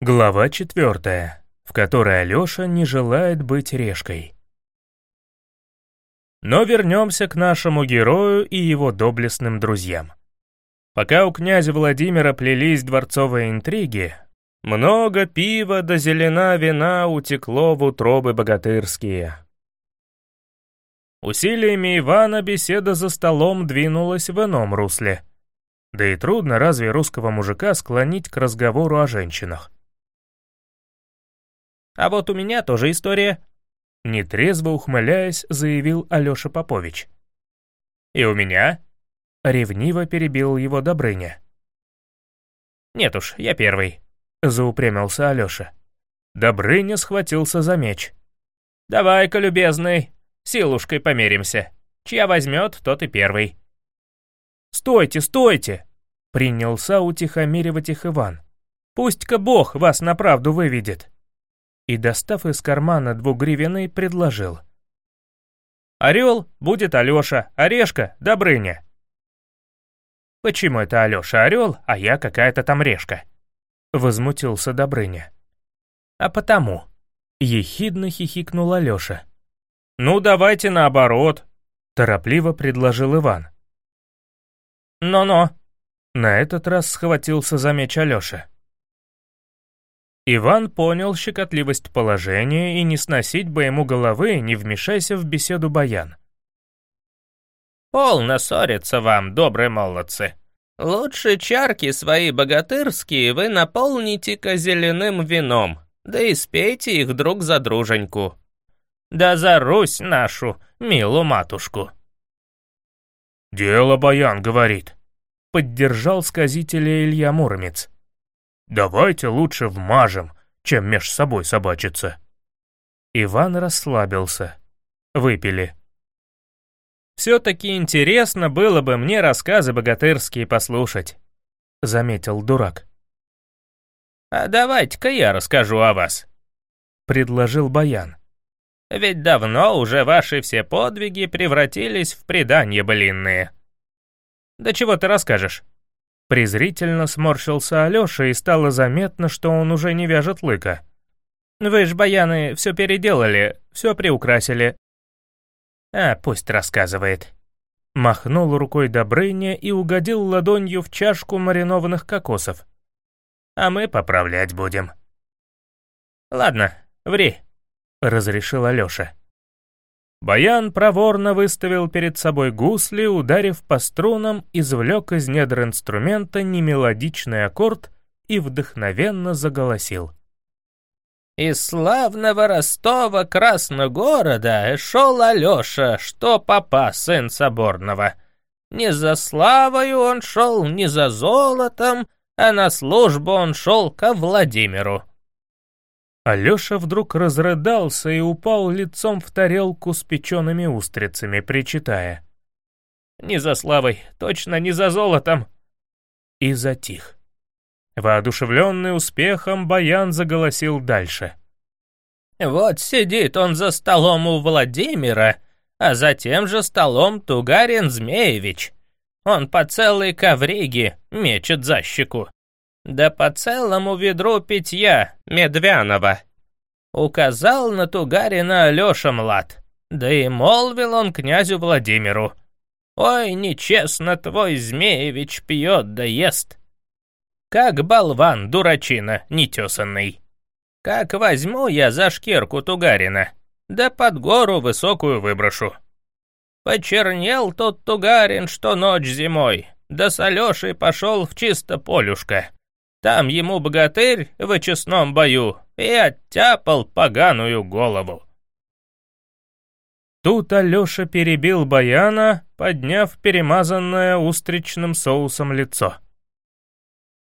Глава четвертая, в которой Алёша не желает быть решкой. Но вернемся к нашему герою и его доблестным друзьям. Пока у князя Владимира плелись дворцовые интриги, много пива да зелена вина утекло в утробы богатырские. Усилиями Ивана беседа за столом двинулась в ином русле. Да и трудно разве русского мужика склонить к разговору о женщинах. А вот у меня тоже история. Нетрезво ухмыляясь, заявил Алёша Попович. И у меня? Ревниво перебил его Добрыня. Нет уж, я первый. Заупрямился Алёша. Добрыня схватился за меч. «Давай-ка, любезный, силушкой померимся. Чья возьмет, тот и первый». «Стойте, стойте!» — принялся утихомиривать их Иван. «Пусть-ка Бог вас на правду выведет» и, достав из кармана двугривенный, предложил. «Орел будет Алёша, Орешка — Добрыня». «Почему это Алёша Орел, а я какая-то там Решка?» — возмутился Добрыня. «А потому», — ехидно хихикнул Алёша. «Ну, давайте наоборот», — торопливо предложил Иван. «Но-но», — на этот раз схватился за меч Алёша. Иван понял щекотливость положения и не сносить бы ему головы, не вмешайся в беседу Баян. «Полно ссориться вам, добрые молодцы. Лучше чарки свои богатырские вы наполните-ка зеленым вином, да и спейте их друг за друженьку. Да за Русь нашу, милу матушку». «Дело Баян говорит», — поддержал сказителя Илья Муромец. Давайте лучше вмажем, чем меж собой собачиться». Иван расслабился. Выпили. «Все-таки интересно было бы мне рассказы богатырские послушать», — заметил дурак. «А давайте-ка я расскажу о вас», — предложил Баян. «Ведь давно уже ваши все подвиги превратились в предания былинные». «Да чего ты расскажешь?» Презрительно сморщился Алёша, и стало заметно, что он уже не вяжет лыка. «Вы ж, баяны, все переделали, все приукрасили». «А, пусть рассказывает». Махнул рукой Добрыня и угодил ладонью в чашку маринованных кокосов. «А мы поправлять будем». «Ладно, ври», — разрешил Алёша. Баян проворно выставил перед собой гусли, ударив по струнам, извлек из недр инструмента немелодичный аккорд и вдохновенно заголосил. «Из славного Ростова Красногорода шел Алеша, что папа, сын Соборного. Не за славою он шел, не за золотом, а на службу он шел ко Владимиру. Алёша вдруг разрыдался и упал лицом в тарелку с печеными устрицами, причитая. «Не за славой, точно не за золотом!» И затих. Воодушевленный успехом, Баян заголосил дальше. «Вот сидит он за столом у Владимира, а за тем же столом Тугарин Змеевич. Он по целой ковриге мечет за щеку да по целому ведру питья, медвяного. Указал на Тугарина Алёша Млад, да и молвил он князю Владимиру. «Ой, нечестно твой Змеевич пьет да ест. Как болван, дурачина, нетесанный. Как возьму я за шкирку Тугарина, да под гору высокую выброшу. Почернел тот Тугарин, что ночь зимой, да с Алёшей пошел в чисто полюшко. Там ему богатырь в очистном бою и оттяпал поганую голову. Тут Алёша перебил Баяна, подняв перемазанное устричным соусом лицо.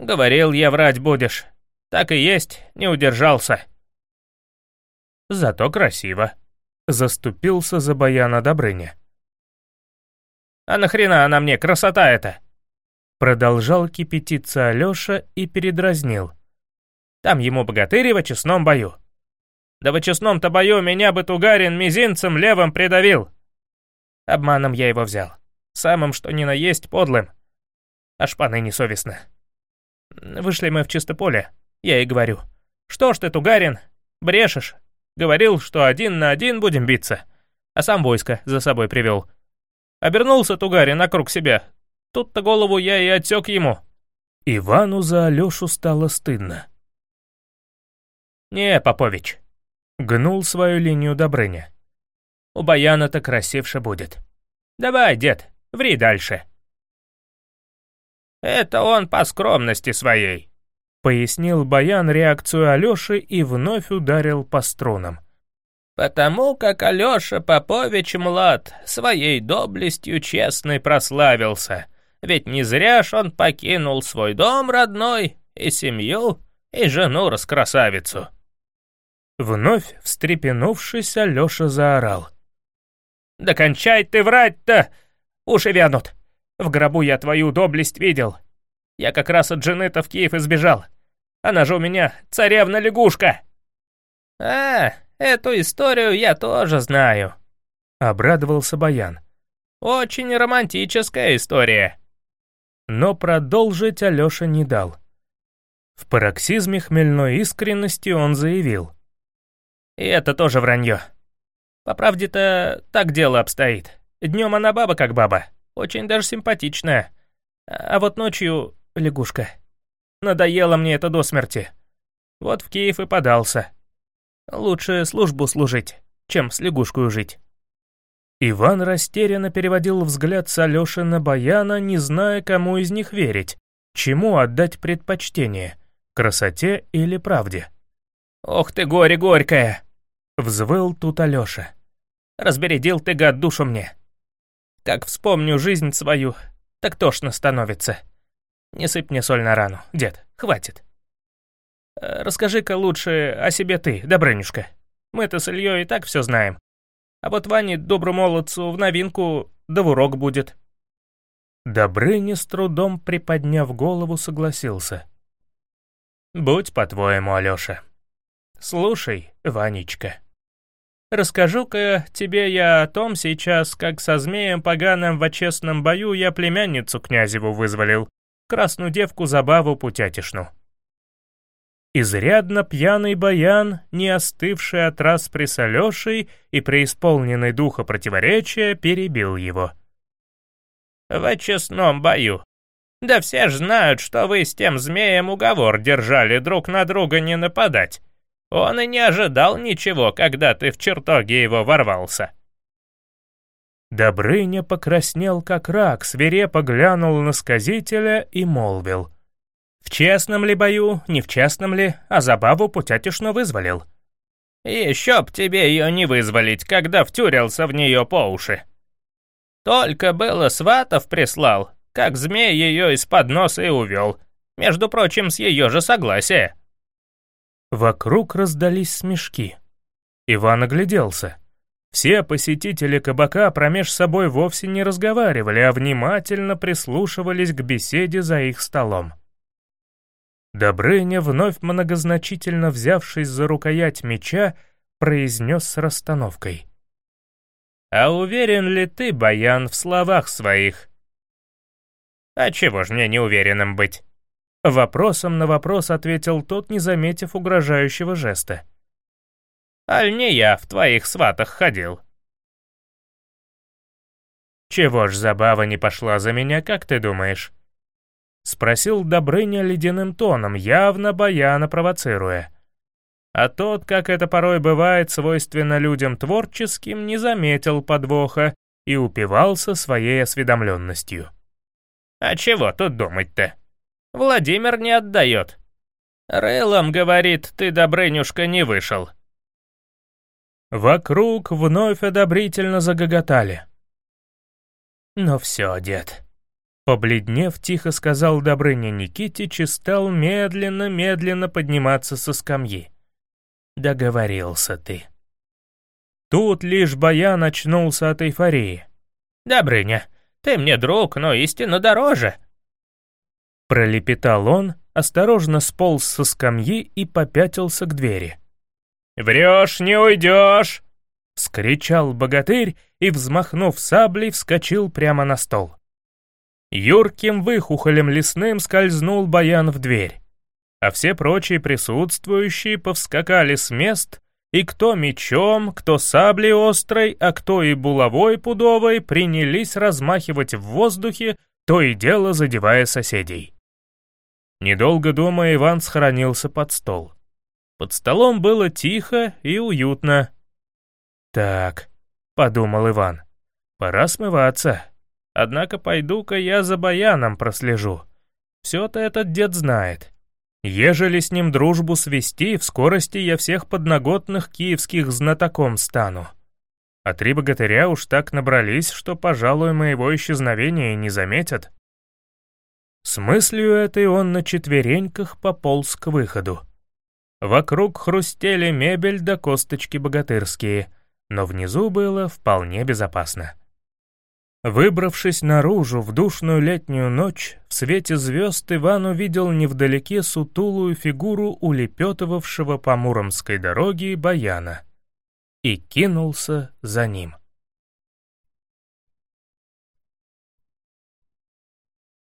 «Говорил я, врать будешь. Так и есть, не удержался». «Зато красиво», — заступился за Баяна Добрыня. «А нахрена она мне, красота эта?» Продолжал кипятиться Алёша и передразнил. Там ему богатырь в очистном бою. Да в очистном-то бою меня бы Тугарин мизинцем левым придавил. Обманом я его взял. Самым что ни на есть подлым. А шпаны несовестно. Вышли мы в чисто поле, я и говорю. «Что ж ты, Тугарин, брешешь? Говорил, что один на один будем биться, а сам войско за собой привел. Обернулся Тугарин вокруг себя. Тут-то голову я и отсек ему». Ивану за Алёшу стало стыдно. «Не, Попович», — гнул свою линию Добрыня. «У Баяна-то красивше будет. Давай, дед, ври дальше». «Это он по скромности своей», — пояснил Баян реакцию Алёши и вновь ударил по струнам. «Потому как Алёша Попович млад, своей доблестью честной прославился, ведь не зря ж он покинул свой дом родной и семью, и жену-раскрасавицу». Вновь встрепенувшись, Алёша заорал. «Да кончай ты врать-то! Уши вянут! В гробу я твою доблесть видел. Я как раз от жены-то в Киев избежал. Она же у меня царевна-лягушка!» «А, эту историю я тоже знаю», — обрадовался Баян. «Очень романтическая история». Но продолжить Алёша не дал. В пароксизме хмельной искренности он заявил. И это тоже вранье. По правде-то так дело обстоит. Днем она баба как баба, очень даже симпатичная. А вот ночью лягушка. Надоело мне это до смерти. Вот в Киев и подался. Лучше службу служить, чем с лягушкой жить. Иван растерянно переводил взгляд с Алёши на Баяна, не зная, кому из них верить, чему отдать предпочтение, красоте или правде. «Ох ты, горе горькое!» Взвыл тут Алёша. «Разбередил ты, гад, душу мне. Как вспомню жизнь свою, так тошно становится. Не сыпь мне соль на рану, дед, хватит. Э, расскажи-ка лучше о себе ты, Добрынюшка. Мы-то с Ильей и так все знаем. А вот Ване, доброму молодцу, в новинку, да в урок будет». Добрыня с трудом приподняв голову согласился. «Будь по-твоему, Алёша. Слушай, Ванечка». Расскажу-ка тебе я о том сейчас, как со змеем поганым в честном бою я племянницу князеву вызволил, красную девку забаву путятишну. Изрядно пьяный баян, не остывший от раз при Алешей и преисполненный духа противоречия, перебил его. «В честном бою. Да все ж знают, что вы с тем змеем уговор держали друг на друга не нападать. Он и не ожидал ничего, когда ты в чертоге его ворвался». Добрыня покраснел как рак, свирепо глянул на сказителя и молвил. «В честном ли бою, не в честном ли, а забаву путятишно вызволил». «Еще б тебе ее не вызволить, когда втюрился в нее по уши. Только было сватов прислал, как змей ее из-под носа и увел, между прочим, с ее же согласия». Вокруг раздались смешки. Иван огляделся. Все посетители кабака промеж собой вовсе не разговаривали, а внимательно прислушивались к беседе за их столом. Добрыня, вновь многозначительно взявшись за рукоять меча, произнес с расстановкой. «А уверен ли ты, Баян, в словах своих?» «А чего ж мне неуверенным быть?» Вопросом на вопрос ответил тот, не заметив угрожающего жеста. «Аль не я в твоих сватах ходил?» «Чего ж забава не пошла за меня, как ты думаешь?» Спросил Добрыня ледяным тоном, явно Баяна провоцируя. А тот, как это порой бывает свойственно людям творческим, не заметил подвоха и упивался своей осведомленностью. «А чего тут думать-то?» Владимир не отдает. Рылом, говорит, ты, Добрынюшка, не вышел. Вокруг вновь одобрительно загоготали. «Ну все, дед», — побледнев, тихо сказал Добрыня Никитич и стал медленно-медленно подниматься со скамьи. «Договорился ты». Тут лишь Баян очнулся от эйфории. «Добрыня, ты мне друг, но истинно дороже», Пролепетал он, осторожно сполз со скамьи и попятился к двери. «Врешь, не уйдешь!» — скричал богатырь и, взмахнув саблей, вскочил прямо на стол. Юрким выхухолем лесным скользнул баян в дверь. а все прочие присутствующие повскакали с мест, и кто мечом, кто саблей острой, а кто и булавой пудовой принялись размахивать в воздухе, то и дело задевая соседей. Недолго дома Иван схоронился под стол. Под столом было тихо и уютно. «Так», — подумал Иван, — «пора смываться. Однако пойду-ка я за баяном прослежу. Все-то этот дед знает. Ежели с ним дружбу свести, в скорости я всех подноготных киевских знатоком стану. А три богатыря уж так набрались, что, пожалуй, моего исчезновения не заметят. С мыслью этой он на четвереньках пополз к выходу. Вокруг хрустели мебель да косточки богатырские, но внизу было вполне безопасно. Выбравшись наружу в душную летнюю ночь, в свете звезд Иван увидел невдалеке сутулую фигуру улепетывавшего по Муромской дороге баяна и кинулся за ним.